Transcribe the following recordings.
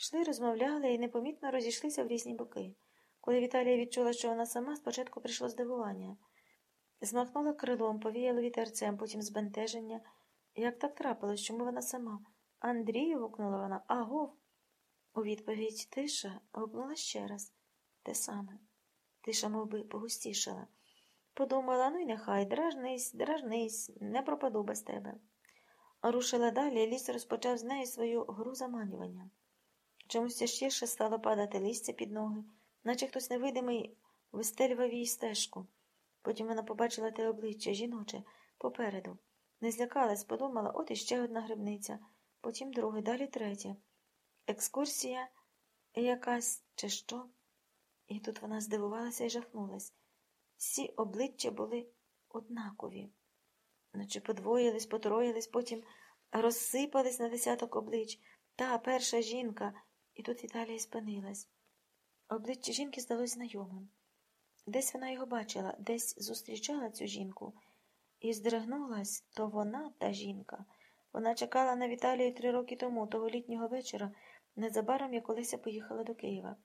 Йшли, розмовляли і непомітно розійшлися в різні боки. Коли Віталія відчула, що вона сама, спочатку прийшло здивування. Змахнула крилом, повіяло вітерцем, потім збентеження. Як так трапилось, чому вона сама? Андрію. гукнула вона. Агов. У відповідь тиша гукнула ще раз. Те саме. Тиша мов би, погустішала. Подумала, ну й нехай, дражнись, дражнись, не пропаду без тебе. Рушила далі, ліс розпочав з нею свою гру заманювання. Чомусь тяжчіше стало падати листя під ноги, наче хтось невидимий вистелював їй стежку. Потім вона побачила те обличчя жіноче попереду. Не злякалась, подумала, от іще одна грибниця, потім друге, далі третє. Екскурсія якась чи що? І тут вона здивувалася і жахнулась. Всі обличчя були однакові, наче подвоїлись, потроїлись, потім розсипались на десяток облич. Та перша жінка, і тут Віталія спинилась. Обличчя жінки здалось знайомим. Десь вона його бачила, десь зустрічала цю жінку і здригнулась, то вона, та жінка. Вона чекала на Віталію три роки тому, того літнього вечора, незабаром як Олеся поїхала до Києва.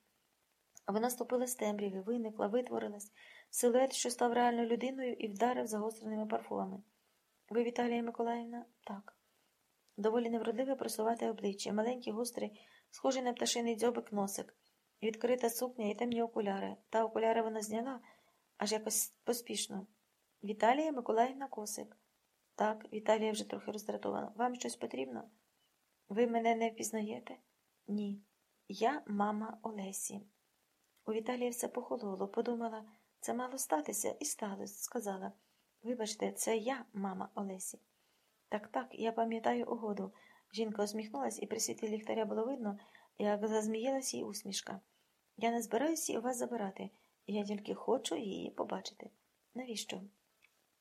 Вона ступила з темряви, виникла, витворилась, силует, що став реальною людиною, і вдарив загостреними парфумами. Ви, Віталія Миколаївна? Так. Доволі невродливе просувати обличчя, маленький, гострий, схожий на пташиний дзьобик носик, відкрита сукня і темні окуляри. Та окуляри вона зняла аж якось поспішно. Віталія Миколаївна Косик. Так, Віталія вже трохи роздратована. Вам щось потрібно? Ви мене не впізнаєте? Ні. Я мама Олесі. У Віталії все похололо, подумала, це мало статися, і сталося, сказала. Вибачте, це я, мама Олесі. Так, так, я пам'ятаю угоду. Жінка усміхнулась, і при світлі ліхтаря було видно, як зазміїлась їй усмішка. Я не збираюся у вас забирати, я тільки хочу її побачити. Навіщо?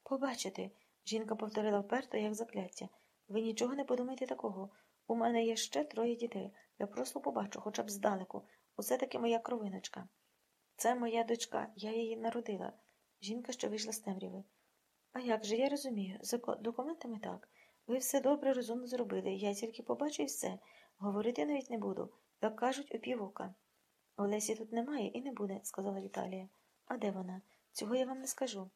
Побачити. Жінка повторила вперто, як закляття. Ви нічого не подумайте такого. У мене є ще троє дітей. Я просто побачу, хоча б здалеку. Усе таки моя кровиночка. Це моя дочка, я її народила. Жінка, що вийшла з темряви. А як же, я розумію, за документами так. Ви все добре, розумно зробили. Я тільки побачу і все. Говорити навіть не буду, як кажуть, у півока. Олесі тут немає і не буде, сказала Віталія. А де вона? Цього я вам не скажу.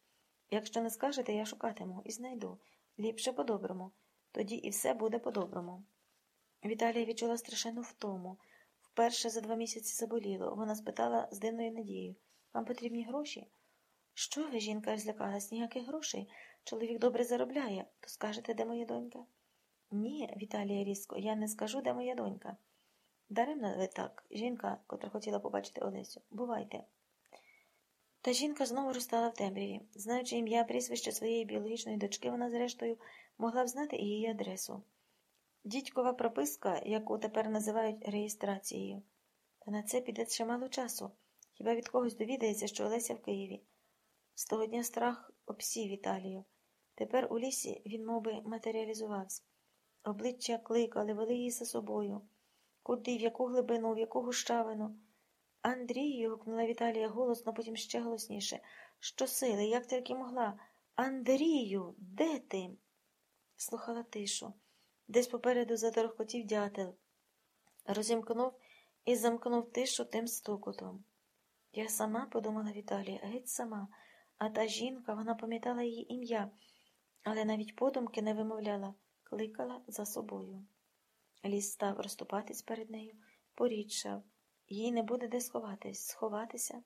Якщо не скажете, я шукатиму і знайду. Ліпше по-доброму. Тоді і все буде по-доброму. Віталія відчула страшенну втому. Вперше за два місяці заболіло. Вона спитала з дивною надією Вам потрібні гроші? Що ви, жінка, злякалась? Ніяких грошей. Чоловік добре заробляє, то скажете, де моя донька? Ні, Віталія різко, я не скажу, де моя донька. Даремно ви так, жінка, котра хотіла побачити Олесю. Бувайте. Та жінка знову розстала в темряві. Знаючи ім'я прізвище своєї біологічної дочки, вона, зрештою, могла б знати і її адресу. Дідькова прописка, яку тепер називають реєстрацією. Та на це піде ще мало часу. Хіба від когось довідається, що Олеся в Києві? З того дня страх обсів Італію. Тепер у лісі він мов би, матеріалізувався. Обличчя кликали, вели її за собою. Куди, в яку глибину, в яку гущавину. Андрію. гукнула Віталія голосно, потім ще голосніше. Що сили, як тільки могла. Андрію, де ти? Слухала тишу. Десь попереду заторохкотів дятел. Розімкнув і замкнув тишу тим стукотом. Я сама, подумала Віталія, геть сама, а та жінка, вона пам'ятала її ім'я, але навіть подумки не вимовляла, кликала за собою. Ліс став розступатись перед нею, порідшав. Їй не буде де сховатись, сховатися.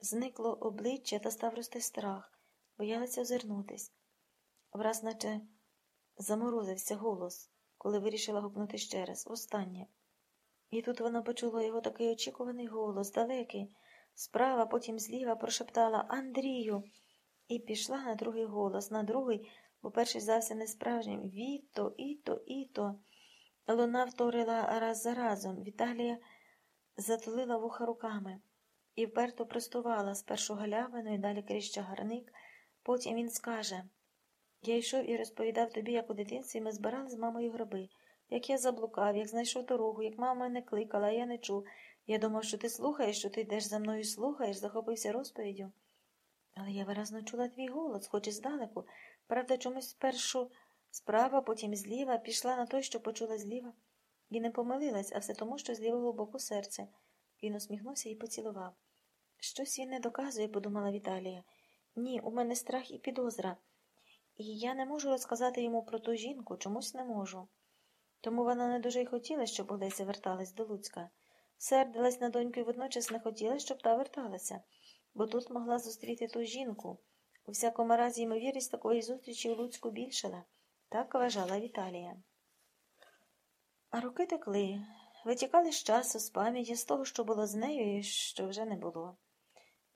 Зникло обличчя та став рости страх, боялася озирнутись. Враз, наче заморозився голос, коли вирішила гукнути ще раз, останнє. І тут вона почула його такий очікуваний голос, далекий, справа, потім зліва прошептала Андрію, і пішла на другий голос, на другий, бо перший здався несправжнім. Віто, іто, іто. Луна вторила раз за разом. Віталія затулила вуха руками і вперто простувала спершу галявину і далі крізь чагарник. Потім він скаже Я йшов і розповідав тобі, як у дитинстві ми збирали з мамою гриби, як я заблукав, як знайшов дорогу, як мама мене кликала, а я не чув. Я думав, що ти слухаєш, що ти йдеш за мною слухаєш, захопився розповіддю. Але я виразно чула твій голос, хоч і здалеку. Правда, чомусь спершу справа, потім зліва, пішла на той, що почула зліва. І не помилилась, а все тому, що з лівого боку серце. Він усміхнувся і поцілував. Щось він не доказує, подумала Віталія. Ні, у мене страх і підозра. І я не можу розказати йому про ту жінку, чомусь не можу. Тому вона не дуже й хотіла, щоб Олеся верталась до Луцька. Сердилась на доньку і водночас не хотіла, щоб та верталася, бо тут могла зустріти ту жінку. У всякому разі, ймовірність такої зустрічі у Луцьку більшала. Так вважала Віталія. А роки текли, витікали з часу, з пам'яті, з того, що було з нею і що вже не було.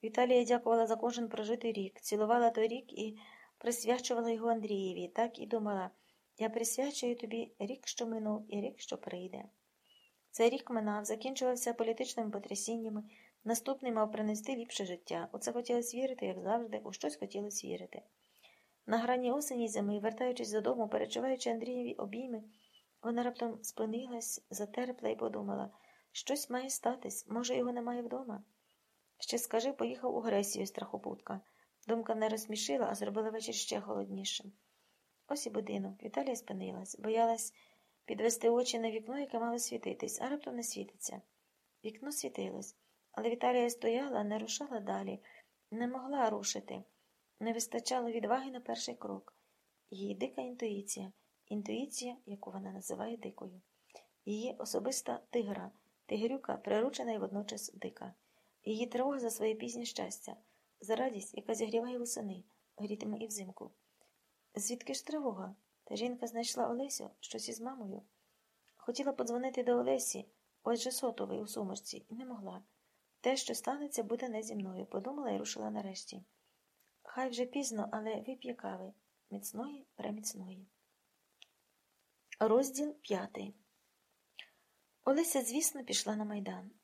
Віталія дякувала за кожен прожитий рік, цілувала той рік і присвячувала його Андрієві, так і думала я присвячую тобі рік, що минув, і рік, що прийде. Цей рік минав, закінчувався політичними потрясіннями, наступний мав принести ліпше життя. У це хотілося вірити, як завжди, у щось хотілося вірити. На грані осені й зими, вертаючись додому, перечуваючи Андрієві обійми, вона раптом спинилась, затерпла і подумала щось має статись, може, його немає вдома. Ще скажи, поїхав у Гресію страхопутка. Думка не розсмішила, а зробила вечір ще холоднішим. Ось і будинок. Віталія спинилась, боялась підвести очі на вікно, яке мало світитись, а раптом не світиться. Вікно світилось, але Віталія стояла, не рушала далі, не могла рушити. Не вистачало відваги на перший крок. Її дика інтуїція, інтуїція, яку вона називає дикою. Її особиста тигра, тигрюка, приручена і водночас дика. Її тривога за своє пізнє щастя, за радість, яка зігріває восени, грітиме і взимку. Звідки ж тривога? Та жінка знайшла Олесю щось із мамою. Хотіла подзвонити до Олесі, ось же сотовий у сумочці, і не могла. Те, що станеться, буде не зі мною, подумала і рушила нарешті. Хай вже пізно, але вип'є кави міцної, преміцної. Розділ п'ятий. Олеся, звісно, пішла на майдан.